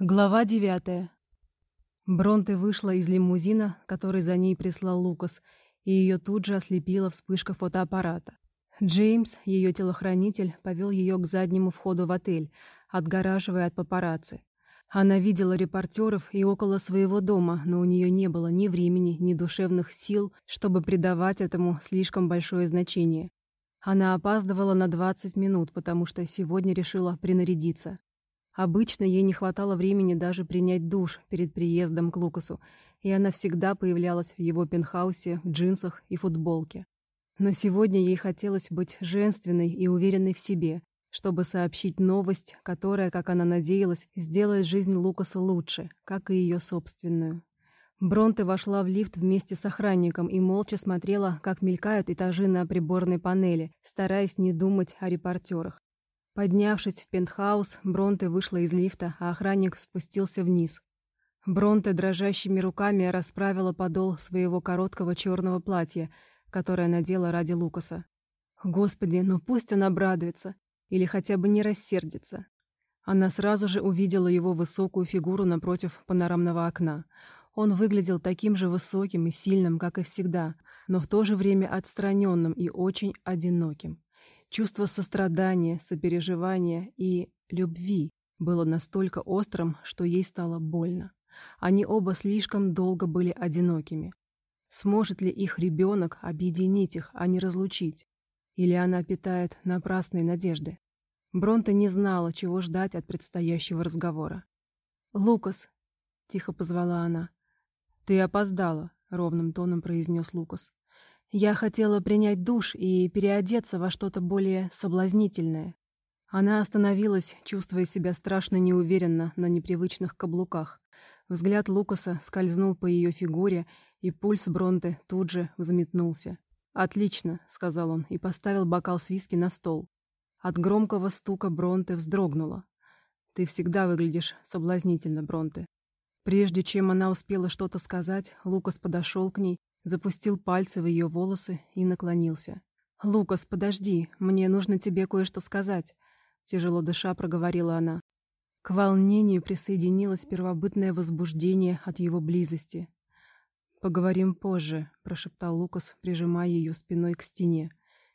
Глава девятая. Бронте вышла из лимузина, который за ней прислал Лукас, и ее тут же ослепила вспышка фотоаппарата. Джеймс, ее телохранитель, повел ее к заднему входу в отель, отгораживая от папарацци. Она видела репортеров и около своего дома, но у нее не было ни времени, ни душевных сил, чтобы придавать этому слишком большое значение. Она опаздывала на 20 минут, потому что сегодня решила принарядиться. Обычно ей не хватало времени даже принять душ перед приездом к Лукасу, и она всегда появлялась в его пентхаусе в джинсах и футболке. Но сегодня ей хотелось быть женственной и уверенной в себе, чтобы сообщить новость, которая, как она надеялась, сделает жизнь Лукаса лучше, как и ее собственную. Бронте вошла в лифт вместе с охранником и молча смотрела, как мелькают этажи на приборной панели, стараясь не думать о репортерах. Поднявшись в пентхаус, Бронте вышла из лифта, а охранник спустился вниз. Бронте дрожащими руками расправила подол своего короткого черного платья, которое надела ради Лукаса. Господи, ну пусть он обрадуется или хотя бы не рассердится. Она сразу же увидела его высокую фигуру напротив панорамного окна. Он выглядел таким же высоким и сильным, как и всегда, но в то же время отстраненным и очень одиноким. Чувство сострадания, сопереживания и любви было настолько острым, что ей стало больно. Они оба слишком долго были одинокими. Сможет ли их ребенок объединить их, а не разлучить? Или она питает напрасные надежды? Бронта не знала, чего ждать от предстоящего разговора. «Лукас!» — тихо позвала она. «Ты опоздала», — ровным тоном произнес Лукас. Я хотела принять душ и переодеться во что-то более соблазнительное. Она остановилась, чувствуя себя страшно неуверенно на непривычных каблуках. Взгляд Лукаса скользнул по ее фигуре, и пульс Бронте тут же взметнулся. «Отлично», — сказал он и поставил бокал с виски на стол. От громкого стука Бронте вздрогнула. «Ты всегда выглядишь соблазнительно, Бронте». Прежде чем она успела что-то сказать, Лукас подошел к ней запустил пальцы в ее волосы и наклонился. «Лукас, подожди, мне нужно тебе кое-что сказать», — тяжело дыша проговорила она. К волнению присоединилось первобытное возбуждение от его близости. «Поговорим позже», — прошептал Лукас, прижимая ее спиной к стене.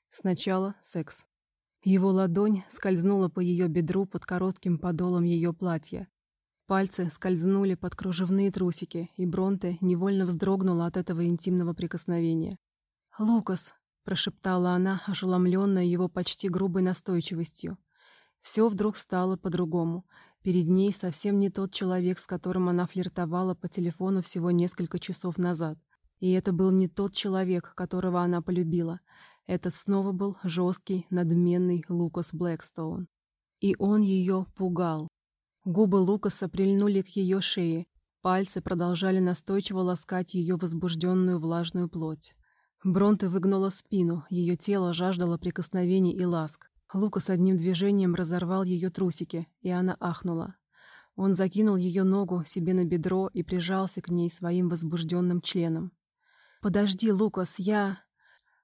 «Сначала секс». Его ладонь скользнула по ее бедру под коротким подолом ее платья. Пальцы скользнули под кружевные трусики, и Бронте невольно вздрогнула от этого интимного прикосновения. «Лукас!» — прошептала она, ошеломленная его почти грубой настойчивостью. Все вдруг стало по-другому. Перед ней совсем не тот человек, с которым она флиртовала по телефону всего несколько часов назад. И это был не тот человек, которого она полюбила. Это снова был жесткий, надменный Лукас Блэкстоун. И он ее пугал. Губы Лукаса прильнули к ее шее, пальцы продолжали настойчиво ласкать ее возбужденную влажную плоть. Бронте выгнула спину, ее тело жаждало прикосновений и ласк. Лукас одним движением разорвал ее трусики, и она ахнула. Он закинул ее ногу себе на бедро и прижался к ней своим возбужденным членом. «Подожди, Лукас, я...»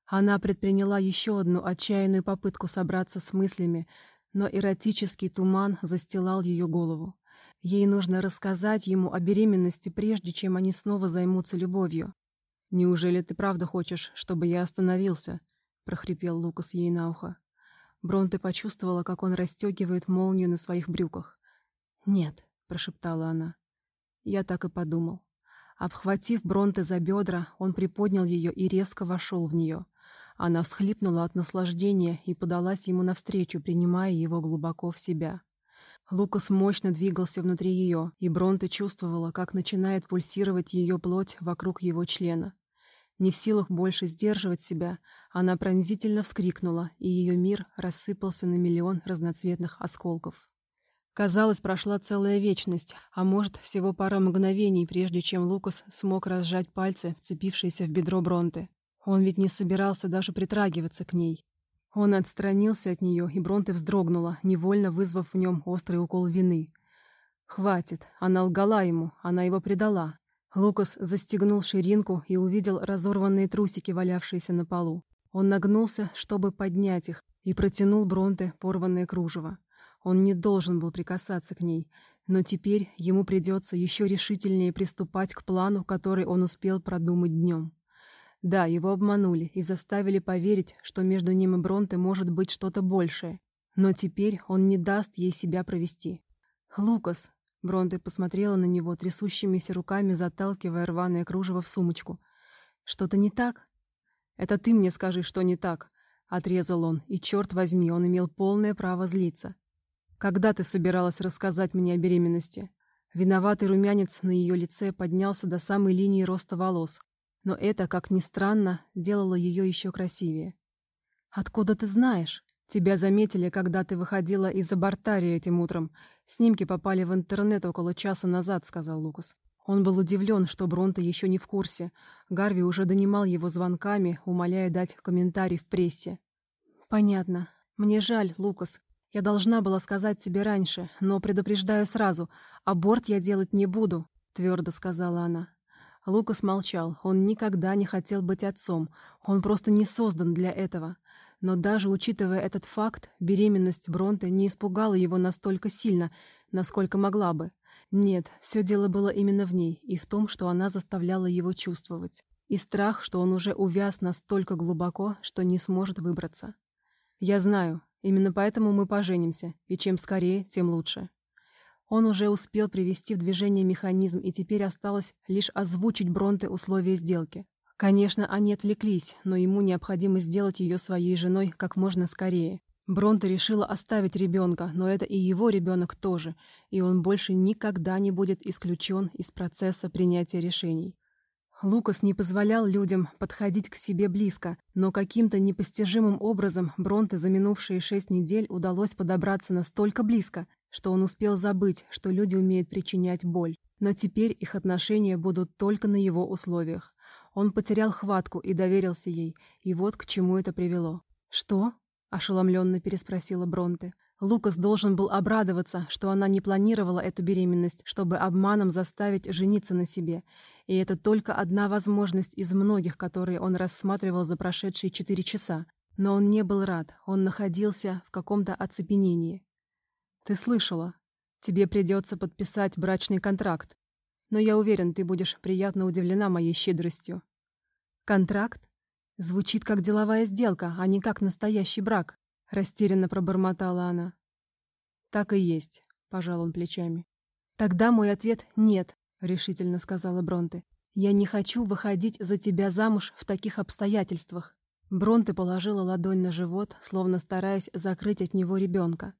Она предприняла еще одну отчаянную попытку собраться с мыслями, но эротический туман застилал ее голову. Ей нужно рассказать ему о беременности, прежде чем они снова займутся любовью. «Неужели ты правда хочешь, чтобы я остановился?» — прохрипел Лукас ей на ухо. Бронте почувствовала, как он расстегивает молнию на своих брюках. «Нет», — прошептала она. Я так и подумал. Обхватив Бронте за бедра, он приподнял ее и резко вошел в нее. Она всхлипнула от наслаждения и подалась ему навстречу, принимая его глубоко в себя. Лукас мощно двигался внутри ее, и Бронте чувствовала, как начинает пульсировать ее плоть вокруг его члена. Не в силах больше сдерживать себя, она пронзительно вскрикнула, и ее мир рассыпался на миллион разноцветных осколков. Казалось, прошла целая вечность, а может, всего пара мгновений, прежде чем Лукас смог разжать пальцы, вцепившиеся в бедро Бронте. Он ведь не собирался даже притрагиваться к ней. Он отстранился от нее, и Бронте вздрогнула, невольно вызвав в нем острый укол вины. Хватит, она лгала ему, она его предала. Лукас застегнул ширинку и увидел разорванные трусики, валявшиеся на полу. Он нагнулся, чтобы поднять их, и протянул Бронте порванное кружево. Он не должен был прикасаться к ней. Но теперь ему придется еще решительнее приступать к плану, который он успел продумать днем. Да, его обманули и заставили поверить, что между ним и Бронте может быть что-то большее. Но теперь он не даст ей себя провести. «Лукас!» — Бронте посмотрела на него, трясущимися руками заталкивая рваное кружево в сумочку. «Что-то не так?» «Это ты мне скажи, что не так!» — отрезал он, и, черт возьми, он имел полное право злиться. «Когда ты собиралась рассказать мне о беременности?» Виноватый румянец на ее лице поднялся до самой линии роста волос, но это, как ни странно, делало ее еще красивее. «Откуда ты знаешь? Тебя заметили, когда ты выходила из абортарии этим утром. Снимки попали в интернет около часа назад», — сказал Лукас. Он был удивлен, что Бронта еще не в курсе. Гарви уже донимал его звонками, умоляя дать комментарий в прессе. «Понятно. Мне жаль, Лукас. Я должна была сказать тебе раньше, но предупреждаю сразу. Аборт я делать не буду», — твердо сказала она. Лукас молчал. Он никогда не хотел быть отцом. Он просто не создан для этого. Но даже учитывая этот факт, беременность Бронте не испугала его настолько сильно, насколько могла бы. Нет, все дело было именно в ней и в том, что она заставляла его чувствовать. И страх, что он уже увяз настолько глубоко, что не сможет выбраться. «Я знаю. Именно поэтому мы поженимся. И чем скорее, тем лучше». Он уже успел привести в движение механизм, и теперь осталось лишь озвучить Бронте условия сделки. Конечно, они отвлеклись, но ему необходимо сделать ее своей женой как можно скорее. Бронте решила оставить ребенка, но это и его ребенок тоже, и он больше никогда не будет исключен из процесса принятия решений. Лукас не позволял людям подходить к себе близко, но каким-то непостижимым образом Бронте за минувшие шесть недель удалось подобраться настолько близко, что он успел забыть, что люди умеют причинять боль. Но теперь их отношения будут только на его условиях. Он потерял хватку и доверился ей, и вот к чему это привело. «Что?» – ошеломленно переспросила Бронте. Лукас должен был обрадоваться, что она не планировала эту беременность, чтобы обманом заставить жениться на себе. И это только одна возможность из многих, которые он рассматривал за прошедшие четыре часа. Но он не был рад, он находился в каком-то оцепенении. «Ты слышала? Тебе придется подписать брачный контракт. Но я уверен, ты будешь приятно удивлена моей щедростью». «Контракт? Звучит как деловая сделка, а не как настоящий брак», Растерянно пробормотала она. «Так и есть», — пожал он плечами. «Тогда мой ответ — нет», — решительно сказала Бронте. «Я не хочу выходить за тебя замуж в таких обстоятельствах». Бронте положила ладонь на живот, словно стараясь закрыть от него ребенка.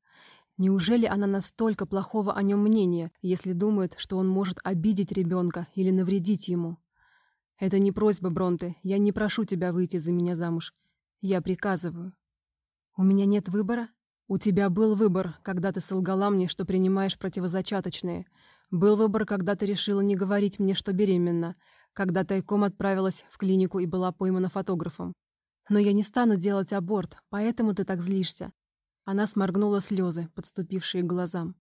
Неужели она настолько плохого о нем мнения, если думает, что он может обидеть ребенка или навредить ему? «Это не просьба, Бронте. Я не прошу тебя выйти за меня замуж. Я приказываю». «У меня нет выбора?» «У тебя был выбор, когда ты солгала мне, что принимаешь противозачаточные. Был выбор, когда ты решила не говорить мне, что беременна, когда тайком отправилась в клинику и была поймана фотографом. Но я не стану делать аборт, поэтому ты так злишься». Она сморгнула слезы, подступившие к глазам.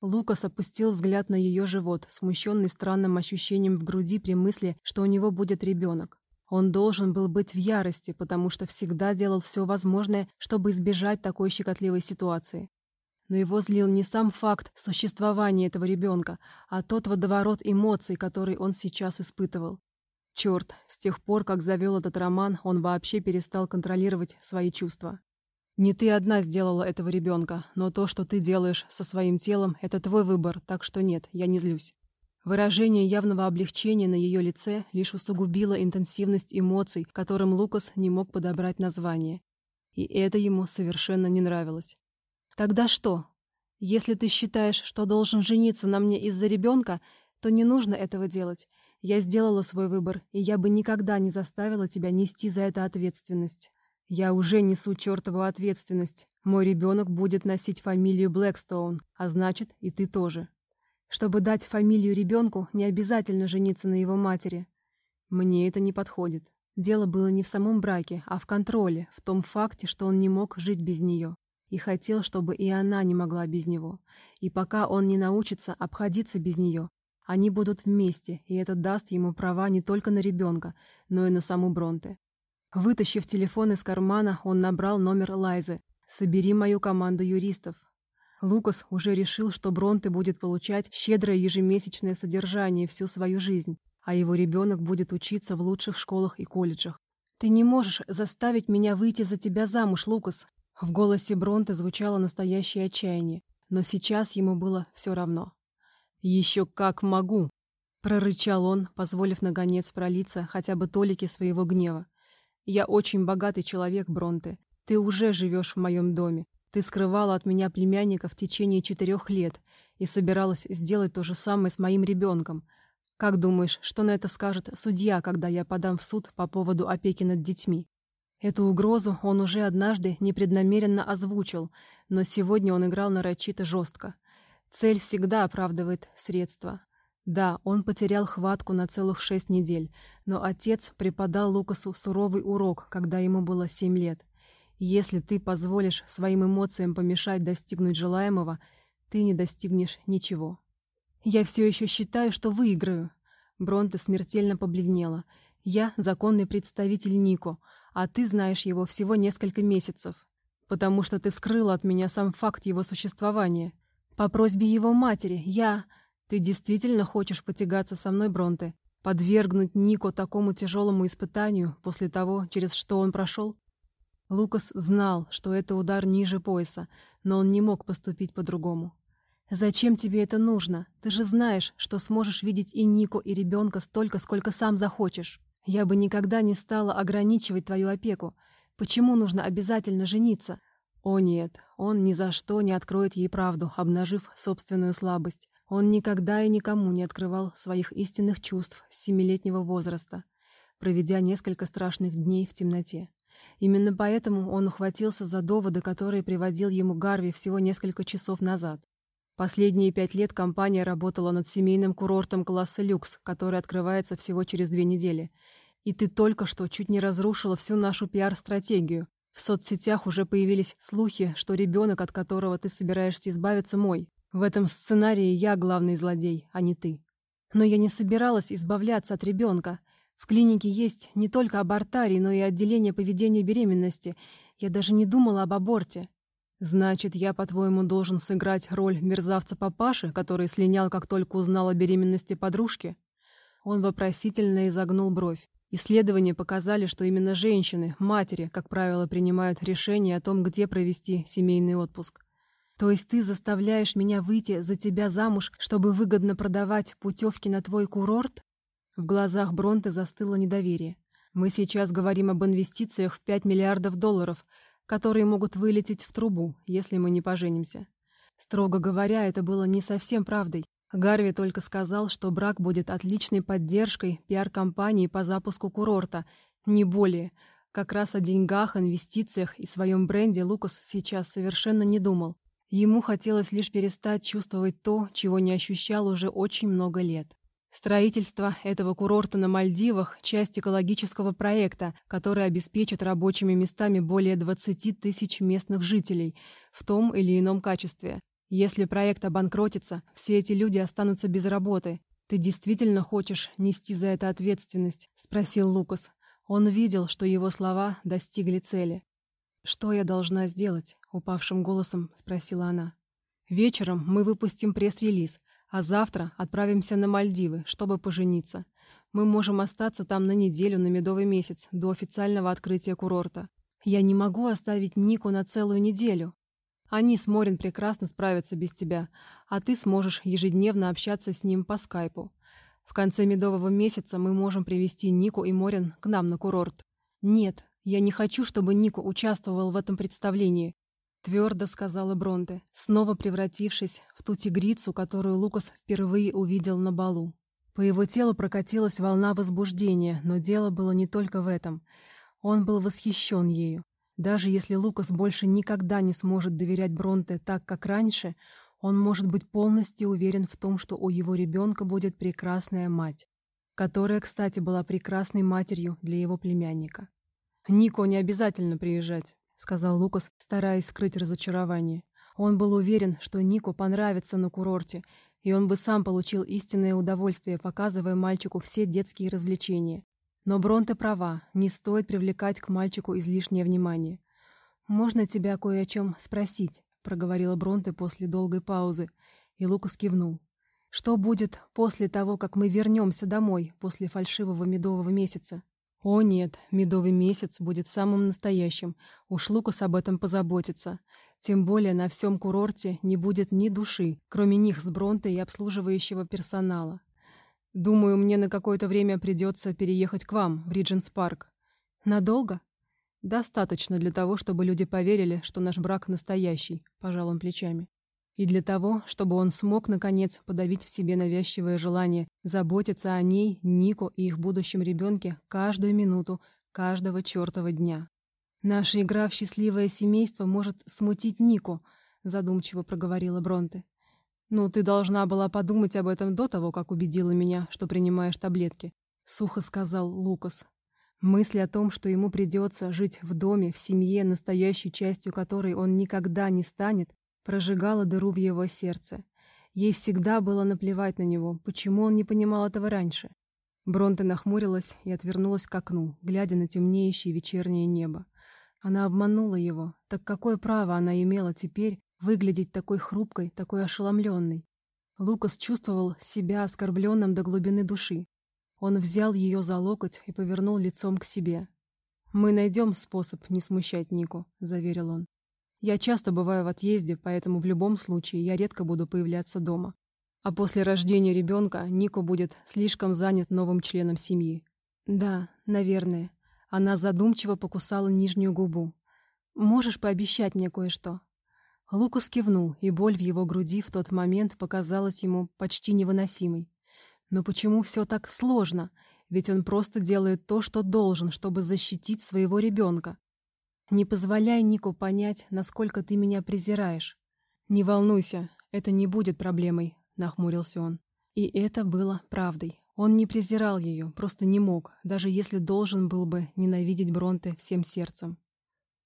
Лукас опустил взгляд на ее живот, смущенный странным ощущением в груди при мысли, что у него будет ребенок. Он должен был быть в ярости, потому что всегда делал все возможное, чтобы избежать такой щекотливой ситуации. Но его злил не сам факт существования этого ребенка, а тот водоворот эмоций, который он сейчас испытывал. Черт, с тех пор, как завел этот роман, он вообще перестал контролировать свои чувства. Не ты одна сделала этого ребенка, но то, что ты делаешь со своим телом, это твой выбор, так что нет, я не злюсь. Выражение явного облегчения на ее лице лишь усугубило интенсивность эмоций, которым Лукас не мог подобрать название. И это ему совершенно не нравилось. «Тогда что? Если ты считаешь, что должен жениться на мне из-за ребенка, то не нужно этого делать. Я сделала свой выбор, и я бы никогда не заставила тебя нести за это ответственность. Я уже несу чертову ответственность. Мой ребенок будет носить фамилию Блэкстоун, а значит, и ты тоже. Чтобы дать фамилию ребенку, не обязательно жениться на его матери. Мне это не подходит. Дело было не в самом браке, а в контроле, в том факте, что он не мог жить без нее. И хотел, чтобы и она не могла без него. И пока он не научится обходиться без нее, они будут вместе, и это даст ему права не только на ребенка, но и на саму Бронте. Вытащив телефон из кармана, он набрал номер Лайзы. «Собери мою команду юристов». Лукас уже решил, что Бронте будет получать щедрое ежемесячное содержание всю свою жизнь, а его ребенок будет учиться в лучших школах и колледжах. «Ты не можешь заставить меня выйти за тебя замуж, Лукас!» В голосе Бронте звучало настоящее отчаяние, но сейчас ему было все равно. «Еще как могу!» — прорычал он, позволив наконец пролиться хотя бы толики своего гнева. «Я очень богатый человек, Бронте. Ты уже живешь в моем доме. Ты скрывала от меня племянника в течение четырех лет и собиралась сделать то же самое с моим ребенком. Как думаешь, что на это скажет судья, когда я подам в суд по поводу опеки над детьми? Эту угрозу он уже однажды непреднамеренно озвучил, но сегодня он играл нарочито жестко. Цель всегда оправдывает средства. Да, он потерял хватку на целых шесть недель, но отец преподал Лукасу суровый урок, когда ему было семь лет. Если ты позволишь своим эмоциям помешать достигнуть желаемого, ты не достигнешь ничего. Я все еще считаю, что выиграю. Бронте смертельно побледнела. Я законный представитель Нико, а ты знаешь его всего несколько месяцев. Потому что ты скрыла от меня сам факт его существования. По просьбе его матери, я... Ты действительно хочешь потягаться со мной, Бронте? Подвергнуть Нико такому тяжелому испытанию после того, через что он прошел? Лукас знал, что это удар ниже пояса, но он не мог поступить по-другому. «Зачем тебе это нужно? Ты же знаешь, что сможешь видеть и Нику, и ребенка столько, сколько сам захочешь. Я бы никогда не стала ограничивать твою опеку. Почему нужно обязательно жениться?» О нет, он ни за что не откроет ей правду, обнажив собственную слабость. Он никогда и никому не открывал своих истинных чувств с семилетнего возраста, проведя несколько страшных дней в темноте. Именно поэтому он ухватился за доводы, которые приводил ему Гарви всего несколько часов назад. Последние пять лет компания работала над семейным курортом класса люкс, который открывается всего через две недели. И ты только что чуть не разрушила всю нашу пиар-стратегию. В соцсетях уже появились слухи, что ребенок, от которого ты собираешься избавиться, мой. В этом сценарии я главный злодей, а не ты. Но я не собиралась избавляться от ребенка. В клинике есть не только абортарий, но и отделение поведения беременности. Я даже не думала об аборте. Значит, я, по-твоему, должен сыграть роль мерзавца-папаши, который слинял, как только узнал о беременности подружки? Он вопросительно изогнул бровь. Исследования показали, что именно женщины, матери, как правило, принимают решение о том, где провести семейный отпуск. То есть ты заставляешь меня выйти за тебя замуж, чтобы выгодно продавать путевки на твой курорт? В глазах Бронте застыло недоверие. Мы сейчас говорим об инвестициях в 5 миллиардов долларов, которые могут вылететь в трубу, если мы не поженимся. Строго говоря, это было не совсем правдой. Гарви только сказал, что брак будет отличной поддержкой пиар-компании по запуску курорта, не более. Как раз о деньгах, инвестициях и своем бренде Лукас сейчас совершенно не думал. Ему хотелось лишь перестать чувствовать то, чего не ощущал уже очень много лет. Строительство этого курорта на Мальдивах – часть экологического проекта, который обеспечит рабочими местами более 20 тысяч местных жителей в том или ином качестве. Если проект обанкротится, все эти люди останутся без работы. «Ты действительно хочешь нести за это ответственность?» – спросил Лукас. Он видел, что его слова достигли цели. «Что я должна сделать?» – упавшим голосом спросила она. «Вечером мы выпустим пресс-релиз. А завтра отправимся на Мальдивы, чтобы пожениться. Мы можем остаться там на неделю, на медовый месяц, до официального открытия курорта. Я не могу оставить Нику на целую неделю. Они с Морин прекрасно справятся без тебя, а ты сможешь ежедневно общаться с ним по скайпу. В конце медового месяца мы можем привести Нику и Морин к нам на курорт. Нет, я не хочу, чтобы Нику участвовал в этом представлении. Твердо сказала Бронте, снова превратившись в ту тигрицу, которую Лукас впервые увидел на балу. По его телу прокатилась волна возбуждения, но дело было не только в этом. Он был восхищен ею. Даже если Лукас больше никогда не сможет доверять Бронте так, как раньше, он может быть полностью уверен в том, что у его ребенка будет прекрасная мать, которая, кстати, была прекрасной матерью для его племянника. Нико не обязательно приезжать. — сказал Лукас, стараясь скрыть разочарование. Он был уверен, что Нику понравится на курорте, и он бы сам получил истинное удовольствие, показывая мальчику все детские развлечения. Но Бронте права, не стоит привлекать к мальчику излишнее внимание. «Можно тебя кое о чем спросить?» проговорила Бронте после долгой паузы, и Лукас кивнул. «Что будет после того, как мы вернемся домой, после фальшивого медового месяца?» «О нет, медовый месяц будет самым настоящим. Уж Лукас об этом позаботится. Тем более на всем курорте не будет ни души, кроме них с Бронте и обслуживающего персонала. Думаю, мне на какое-то время придется переехать к вам, в Ридженс Парк. Надолго? Достаточно для того, чтобы люди поверили, что наш брак настоящий, пожал он плечами. И для того, чтобы он смог, наконец, подавить в себе навязчивое желание заботиться о ней, Нику и их будущем ребенке каждую минуту, каждого чертова дня. «Наша игра в счастливое семейство может смутить Нику», задумчиво проговорила Бронте. «Ну, ты должна была подумать об этом до того, как убедила меня, что принимаешь таблетки», сухо сказал Лукас. Мысль о том, что ему придется жить в доме, в семье, настоящей частью которой он никогда не станет, прожигала дыру в его сердце. Ей всегда было наплевать на него, почему он не понимал этого раньше. Бронте нахмурилась и отвернулась к окну, глядя на темнеющее вечернее небо. Она обманула его, так какое право она имела теперь выглядеть такой хрупкой, такой ошеломленной? Лукас чувствовал себя оскорбленным до глубины души. Он взял ее за локоть и повернул лицом к себе. «Мы найдем способ не смущать Нику», — заверил он. «Я часто бываю в отъезде, поэтому в любом случае я редко буду появляться дома. А после рождения ребенка Нико будет слишком занят новым членом семьи». «Да, наверное». Она задумчиво покусала нижнюю губу. «Можешь пообещать мне кое-что?» Лукас кивнул, и боль в его груди в тот момент показалась ему почти невыносимой. Но почему все так сложно? Ведь он просто делает то, что должен, чтобы защитить своего ребенка. Не позволяй Нику понять, насколько ты меня презираешь. Не волнуйся, это не будет проблемой, нахмурился он. И это было правдой. Он не презирал ее, просто не мог, даже если должен был бы ненавидеть Бронте всем сердцем.